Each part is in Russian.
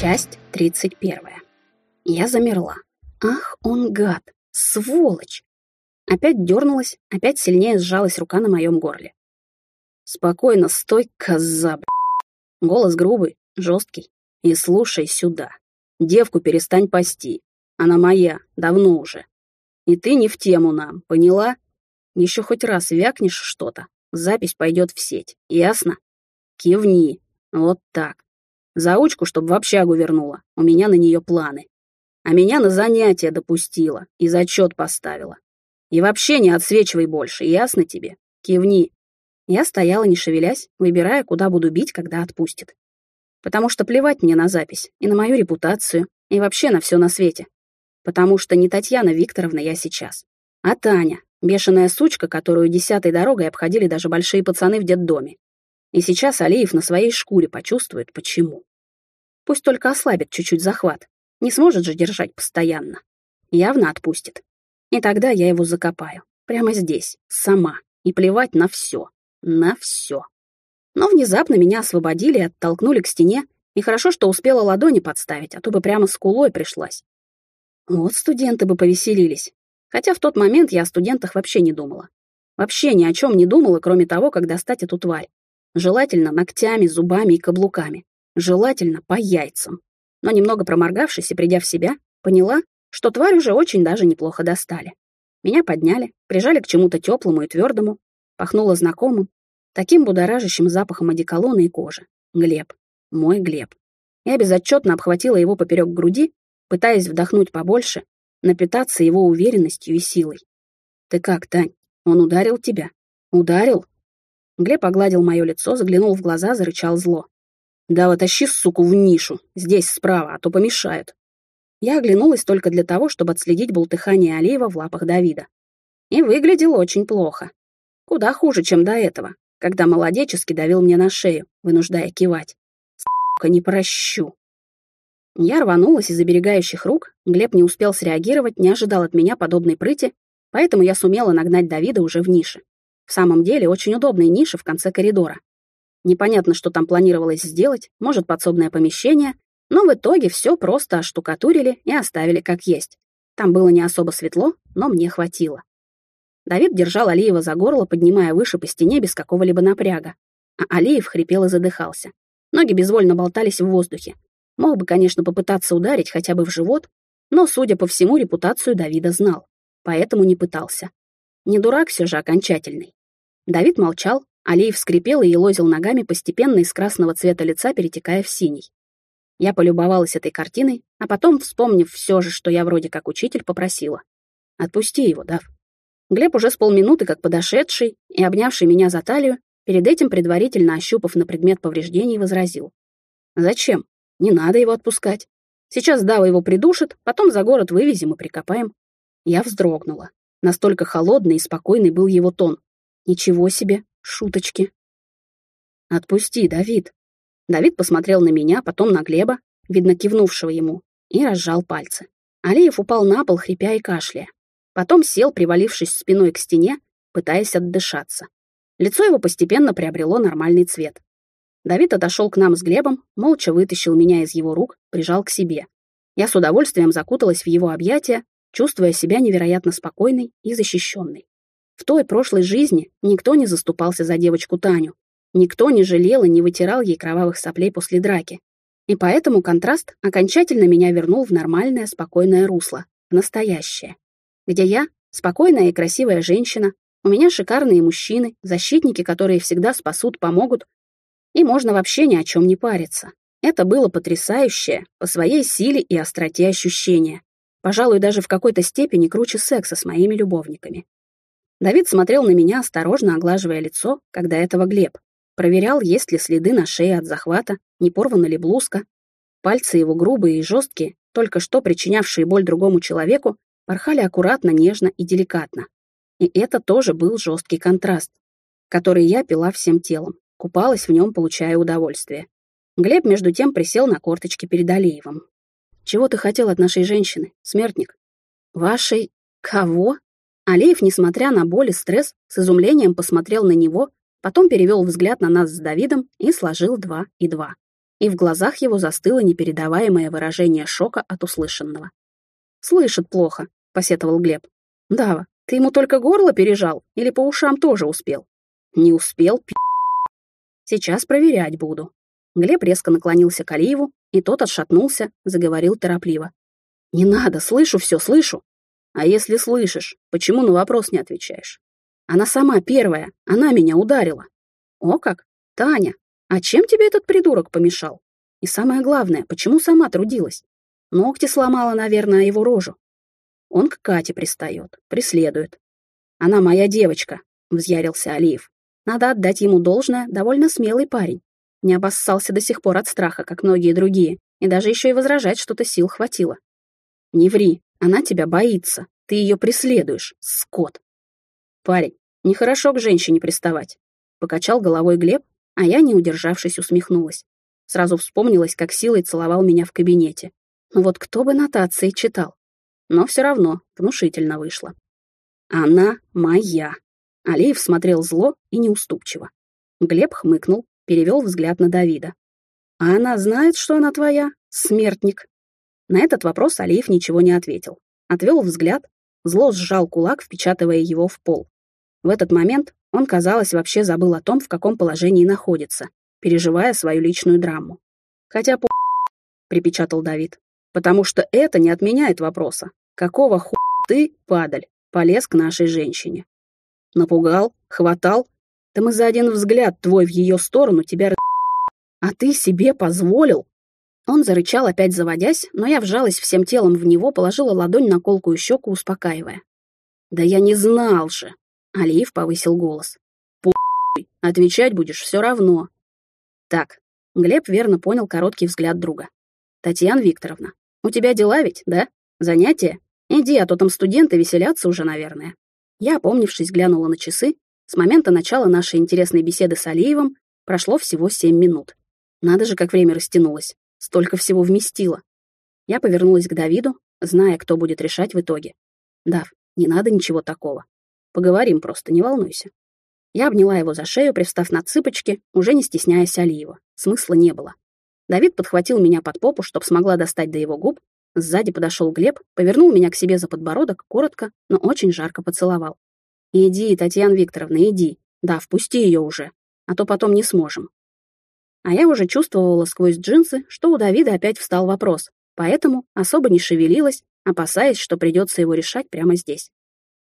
Часть 31. Я замерла. Ах, он гад, сволочь! Опять дернулась, опять сильнее сжалась рука на моем горле. Спокойно стой, коза, б***. Голос грубый, жесткий. И слушай сюда. Девку перестань пасти. Она моя, давно уже. И ты не в тему нам, поняла? Еще хоть раз вякнешь что-то, запись пойдет в сеть, ясно? Кивни. Вот так. Заучку, чтобы в общагу вернула. У меня на нее планы. А меня на занятия допустила и зачет поставила. И вообще не отсвечивай больше, ясно тебе? Кивни. Я стояла, не шевелясь, выбирая, куда буду бить, когда отпустит. Потому что плевать мне на запись, и на мою репутацию, и вообще на все на свете. Потому что не Татьяна Викторовна я сейчас, а Таня, бешеная сучка, которую десятой дорогой обходили даже большие пацаны в детдоме. И сейчас Алиев на своей шкуре почувствует, почему. Пусть только ослабит чуть-чуть захват. Не сможет же держать постоянно. Явно отпустит. И тогда я его закопаю. Прямо здесь, сама. И плевать на все. На все. Но внезапно меня освободили и оттолкнули к стене, и хорошо, что успела ладони подставить, а то бы прямо с кулой пришлась. Вот студенты бы повеселились. Хотя в тот момент я о студентах вообще не думала. Вообще ни о чем не думала, кроме того, как достать эту тварь. Желательно ногтями, зубами и каблуками. Желательно по яйцам. Но немного проморгавшись и придя в себя, поняла, что тварь уже очень даже неплохо достали. Меня подняли, прижали к чему-то теплому и твердому, пахнуло знакомым, таким будоражащим запахом одеколона и кожи. Глеб. Мой Глеб. Я безотчетно обхватила его поперек груди, пытаясь вдохнуть побольше, напитаться его уверенностью и силой. «Ты как, Тань? Он ударил тебя? Ударил?» Глеб огладил мое лицо, заглянул в глаза, зарычал зло. «Да тащи, суку, в нишу, здесь справа, а то помешают». Я оглянулась только для того, чтобы отследить бултыхание Алиева в лапах Давида. И выглядел очень плохо. Куда хуже, чем до этого, когда молодечески давил мне на шею, вынуждая кивать. Сука, не прощу. Я рванулась из оберегающих рук, Глеб не успел среагировать, не ожидал от меня подобной прыти, поэтому я сумела нагнать Давида уже в нише. В самом деле, очень удобная ниша в конце коридора. Непонятно, что там планировалось сделать, может, подсобное помещение, но в итоге все просто оштукатурили и оставили как есть. Там было не особо светло, но мне хватило. Давид держал Алиева за горло, поднимая выше по стене без какого-либо напряга. А Алиев хрипел и задыхался. Ноги безвольно болтались в воздухе. Мог бы, конечно, попытаться ударить хотя бы в живот, но, судя по всему, репутацию Давида знал, поэтому не пытался. Не дурак все же окончательный. Давид молчал, Алиев скрипел и елозил ногами, постепенно из красного цвета лица перетекая в синий. Я полюбовалась этой картиной, а потом, вспомнив все же, что я вроде как учитель, попросила. «Отпусти его, Дав». Глеб уже с полминуты, как подошедший и обнявший меня за талию, перед этим предварительно ощупав на предмет повреждений, возразил. «Зачем? Не надо его отпускать. Сейчас Дава его придушит, потом за город вывезем и прикопаем». Я вздрогнула. Настолько холодный и спокойный был его тон. Ничего себе, шуточки. «Отпусти, Давид». Давид посмотрел на меня, потом на Глеба, видно кивнувшего ему, и разжал пальцы. Алиев упал на пол, хрипя и кашляя. Потом сел, привалившись спиной к стене, пытаясь отдышаться. Лицо его постепенно приобрело нормальный цвет. Давид отошел к нам с Глебом, молча вытащил меня из его рук, прижал к себе. Я с удовольствием закуталась в его объятия, чувствуя себя невероятно спокойной и защищенной. В той прошлой жизни никто не заступался за девочку Таню. Никто не жалел и не вытирал ей кровавых соплей после драки. И поэтому контраст окончательно меня вернул в нормальное, спокойное русло, настоящее. Где я — спокойная и красивая женщина, у меня шикарные мужчины, защитники, которые всегда спасут, помогут, и можно вообще ни о чем не париться. Это было потрясающее по своей силе и остроте ощущения. Пожалуй, даже в какой-то степени круче секса с моими любовниками. Давид смотрел на меня, осторожно оглаживая лицо, когда этого Глеб. Проверял, есть ли следы на шее от захвата, не порвана ли блузка. Пальцы его грубые и жесткие, только что причинявшие боль другому человеку, порхали аккуратно, нежно и деликатно. И это тоже был жесткий контраст, который я пила всем телом, купалась в нем, получая удовольствие. Глеб, между тем, присел на корточки перед Алиевым. «Чего ты хотел от нашей женщины, смертник?» «Вашей... кого?» Алиев, несмотря на боль и стресс, с изумлением посмотрел на него, потом перевел взгляд на нас с Давидом и сложил два и два. и в глазах его застыло непередаваемое выражение шока от услышанного. «Слышит плохо», — посетовал Глеб. «Дава, ты ему только горло пережал или по ушам тоже успел?» «Не успел, пи***. Сейчас проверять буду». Глеб резко наклонился к Алиеву, и тот отшатнулся, заговорил торопливо. «Не надо, слышу все, слышу. А если слышишь, почему на вопрос не отвечаешь? Она сама первая, она меня ударила. О как? Таня, а чем тебе этот придурок помешал? И самое главное, почему сама трудилась? Ногти сломала, наверное, его рожу. Он к Кате пристает, преследует. Она моя девочка, взъярился Алиев. Надо отдать ему должное, довольно смелый парень. Не обоссался до сих пор от страха, как многие другие, и даже еще и возражать что-то сил хватило. Не ври, она тебя боится. Ты ее преследуешь, скот. Парень, нехорошо к женщине приставать. Покачал головой Глеб, а я, не удержавшись, усмехнулась. Сразу вспомнилась, как силой целовал меня в кабинете. Ну вот кто бы нотации читал? Но все равно внушительно вышло. Она моя. Алиев смотрел зло и неуступчиво. Глеб хмыкнул, перевел взгляд на Давида. «А она знает, что она твоя, смертник?» На этот вопрос Алиев ничего не ответил. Отвел взгляд, зло сжал кулак, впечатывая его в пол. В этот момент он, казалось, вообще забыл о том, в каком положении находится, переживая свою личную драму. «Хотя по...» — припечатал Давид. «Потому что это не отменяет вопроса. Какого ху ты, падаль, полез к нашей женщине? Напугал? Хватал? Да мы за один взгляд твой в ее сторону тебя А ты себе позволил?» Он зарычал, опять заводясь, но я вжалась всем телом в него, положила ладонь на колкую щеку, успокаивая. «Да я не знал же!» — Алиев повысил голос. «Пу***й, отвечать будешь все равно». «Так», — Глеб верно понял короткий взгляд друга. «Татьяна Викторовна, у тебя дела ведь, да? Занятия? Иди, а то там студенты веселятся уже, наверное». Я, опомнившись, глянула на часы. С момента начала нашей интересной беседы с Алиевым прошло всего семь минут. Надо же, как время растянулось. Столько всего вместила. Я повернулась к Давиду, зная, кто будет решать в итоге. Дав, не надо ничего такого. Поговорим просто, не волнуйся. Я обняла его за шею, привстав на цыпочки, уже не стесняясь Алиева. Смысла не было. Давид подхватил меня под попу, чтоб смогла достать до его губ. Сзади подошел Глеб, повернул меня к себе за подбородок, коротко, но очень жарко поцеловал. «Иди, Татьяна Викторовна, иди. Да, впусти ее уже, а то потом не сможем. А я уже чувствовала сквозь джинсы, что у Давида опять встал вопрос, поэтому особо не шевелилась, опасаясь, что придется его решать прямо здесь.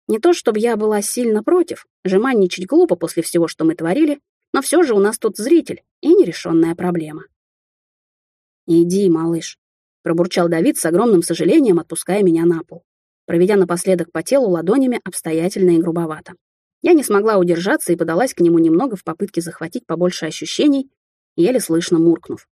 Не то чтобы я была сильно против, жеманничать глупо после всего, что мы творили, но все же у нас тут зритель и нерешенная проблема. «Иди, малыш», — пробурчал Давид с огромным сожалением, отпуская меня на пол, проведя напоследок по телу ладонями обстоятельно и грубовато. Я не смогла удержаться и подалась к нему немного в попытке захватить побольше ощущений, еле слышно муркнув.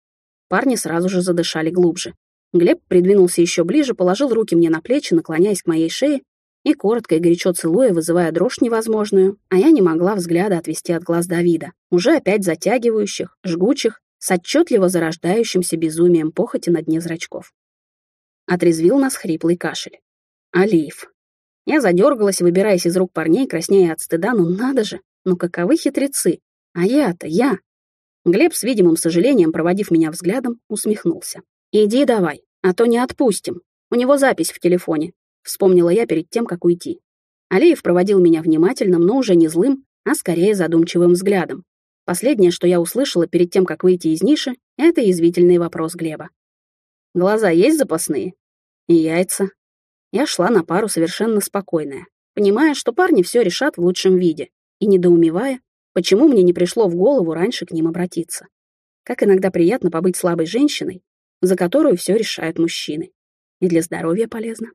Парни сразу же задышали глубже. Глеб придвинулся еще ближе, положил руки мне на плечи, наклоняясь к моей шее, и коротко и горячо целуя, вызывая дрожь невозможную, а я не могла взгляда отвести от глаз Давида, уже опять затягивающих, жгучих, с отчетливо зарождающимся безумием похоти на дне зрачков. Отрезвил нас хриплый кашель. Алиев. Я задергалась, выбираясь из рук парней, краснея от стыда, ну надо же, ну каковы хитрецы. А я-то, я, Глеб с видимым сожалением, проводив меня взглядом, усмехнулся. «Иди давай, а то не отпустим. У него запись в телефоне», — вспомнила я перед тем, как уйти. Алиев проводил меня внимательным, но уже не злым, а скорее задумчивым взглядом. Последнее, что я услышала перед тем, как выйти из ниши, это язвительный вопрос Глеба. «Глаза есть запасные?» «И яйца». Я шла на пару совершенно спокойная, понимая, что парни все решат в лучшем виде, и недоумевая, Почему мне не пришло в голову раньше к ним обратиться? Как иногда приятно побыть слабой женщиной, за которую все решают мужчины. И для здоровья полезно.